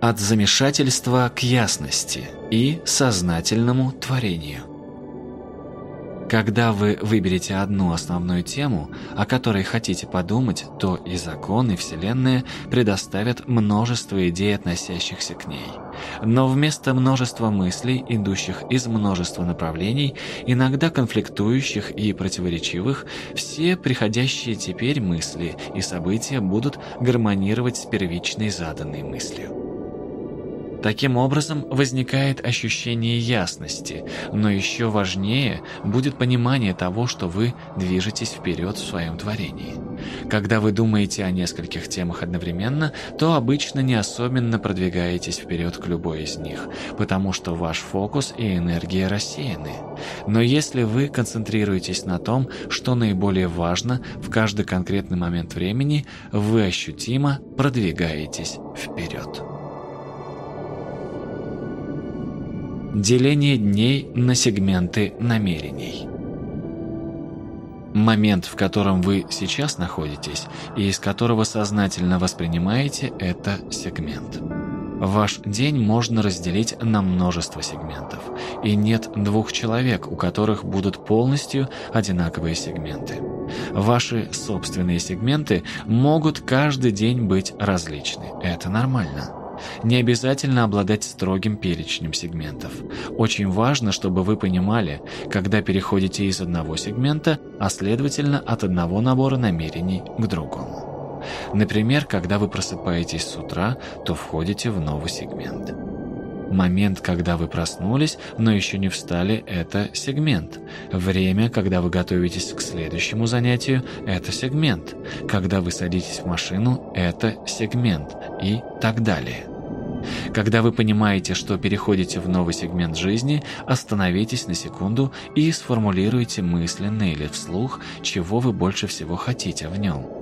От замешательства к ясности и сознательному творению. Когда вы выберете одну основную тему, о которой хотите подумать, то и закон, и Вселенная предоставят множество идей, относящихся к ней. Но вместо множества мыслей, идущих из множества направлений, иногда конфликтующих и противоречивых, все приходящие теперь мысли и события будут гармонировать с первичной заданной мыслью. Таким образом, возникает ощущение ясности, но еще важнее будет понимание того, что вы движетесь вперед в своем творении. Когда вы думаете о нескольких темах одновременно, то обычно не особенно продвигаетесь вперед к любой из них, потому что ваш фокус и энергия рассеяны. Но если вы концентрируетесь на том, что наиболее важно в каждый конкретный момент времени, вы ощутимо продвигаетесь вперед. Деление дней на сегменты намерений. Момент, в котором вы сейчас находитесь и из которого сознательно воспринимаете, это сегмент. Ваш день можно разделить на множество сегментов, и нет двух человек, у которых будут полностью одинаковые сегменты. Ваши собственные сегменты могут каждый день быть различны, это нормально. Не обязательно обладать строгим перечнем сегментов. Очень важно, чтобы вы понимали, когда переходите из одного сегмента, а следовательно от одного набора намерений к другому. Например, когда вы просыпаетесь с утра, то входите в новый сегмент. Момент, когда вы проснулись, но еще не встали – это сегмент. Время, когда вы готовитесь к следующему занятию – это сегмент. Когда вы садитесь в машину – это сегмент. И так далее. Когда вы понимаете, что переходите в новый сегмент жизни, остановитесь на секунду и сформулируйте мысленно или вслух, чего вы больше всего хотите в нем.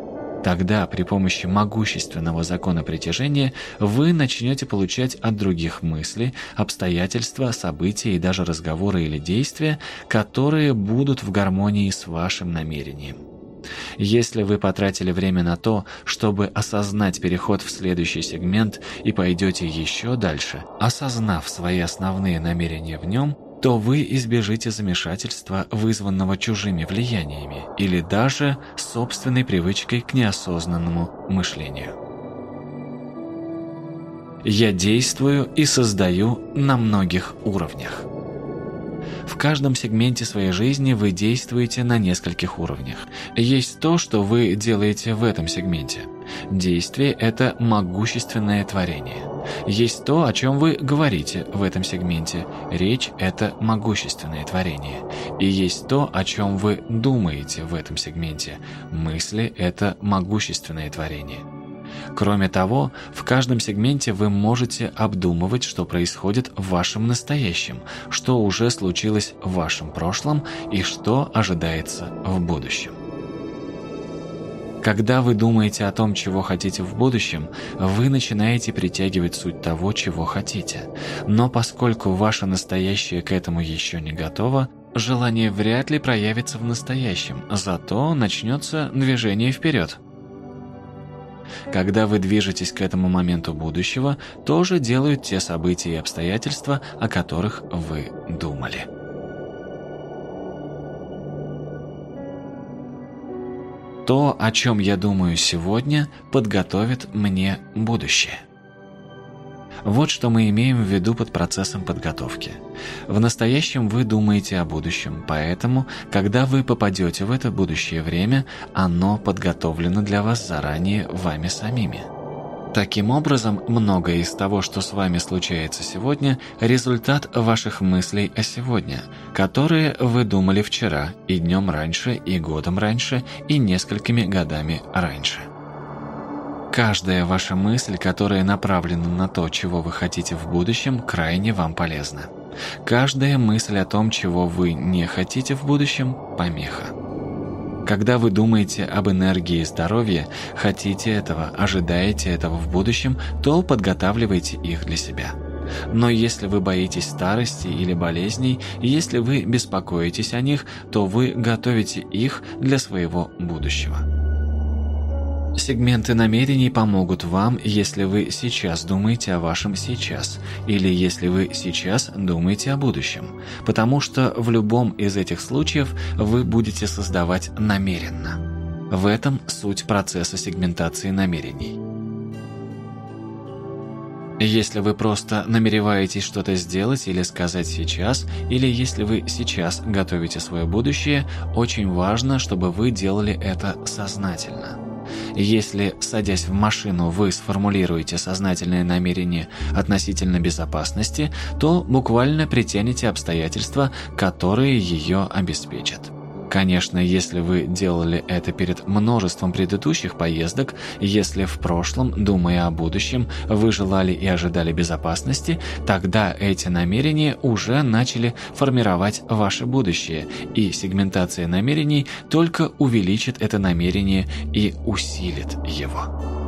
Тогда при помощи могущественного закона притяжения вы начнете получать от других мысли, обстоятельства, события и даже разговоры или действия, которые будут в гармонии с вашим намерением. Если вы потратили время на то, чтобы осознать переход в следующий сегмент и пойдете еще дальше, осознав свои основные намерения в нем, то вы избежите замешательства, вызванного чужими влияниями или даже собственной привычкой к неосознанному мышлению. Я действую и создаю на многих уровнях. В каждом сегменте своей жизни вы действуете на нескольких уровнях. Есть то, что вы делаете в этом сегменте. Действие – это могущественное творение. Есть то, о чем вы говорите в этом сегменте. Речь – это могущественное творение. И есть то, о чем вы думаете в этом сегменте. Мысли – это могущественное творение. Кроме того, в каждом сегменте вы можете обдумывать, что происходит в вашем настоящем, что уже случилось в вашем прошлом и что ожидается в будущем. Когда вы думаете о том, чего хотите в будущем, вы начинаете притягивать суть того, чего хотите. Но поскольку ваше настоящее к этому еще не готово, желание вряд ли проявится в настоящем, зато начнется движение вперед. Когда вы движетесь к этому моменту будущего, тоже делают те события и обстоятельства, о которых вы думали. То, о чем я думаю сегодня, подготовит мне будущее. Вот что мы имеем в виду под процессом подготовки. В настоящем вы думаете о будущем, поэтому, когда вы попадете в это будущее время, оно подготовлено для вас заранее вами самими. Таким образом, многое из того, что с вами случается сегодня, результат ваших мыслей о сегодня, которые вы думали вчера, и днем раньше, и годом раньше, и несколькими годами раньше. Каждая ваша мысль, которая направлена на то, чего вы хотите в будущем, крайне вам полезна. Каждая мысль о том, чего вы не хотите в будущем – помеха. Когда вы думаете об энергии и здоровье, хотите этого, ожидаете этого в будущем, то подготавливайте их для себя. Но если вы боитесь старости или болезней, если вы беспокоитесь о них, то вы готовите их для своего будущего. Сегменты намерений помогут вам, если вы сейчас думаете о вашем сейчас, или если вы сейчас думаете о будущем, потому что в любом из этих случаев вы будете создавать намеренно. В этом суть процесса сегментации намерений. Если вы просто намереваетесь что-то сделать или сказать сейчас, или если вы сейчас готовите свое будущее, очень важно, чтобы вы делали это сознательно. Если, садясь в машину, вы сформулируете сознательное намерение относительно безопасности, то буквально притянете обстоятельства, которые ее обеспечат. Конечно, если вы делали это перед множеством предыдущих поездок, если в прошлом, думая о будущем, вы желали и ожидали безопасности, тогда эти намерения уже начали формировать ваше будущее, и сегментация намерений только увеличит это намерение и усилит его.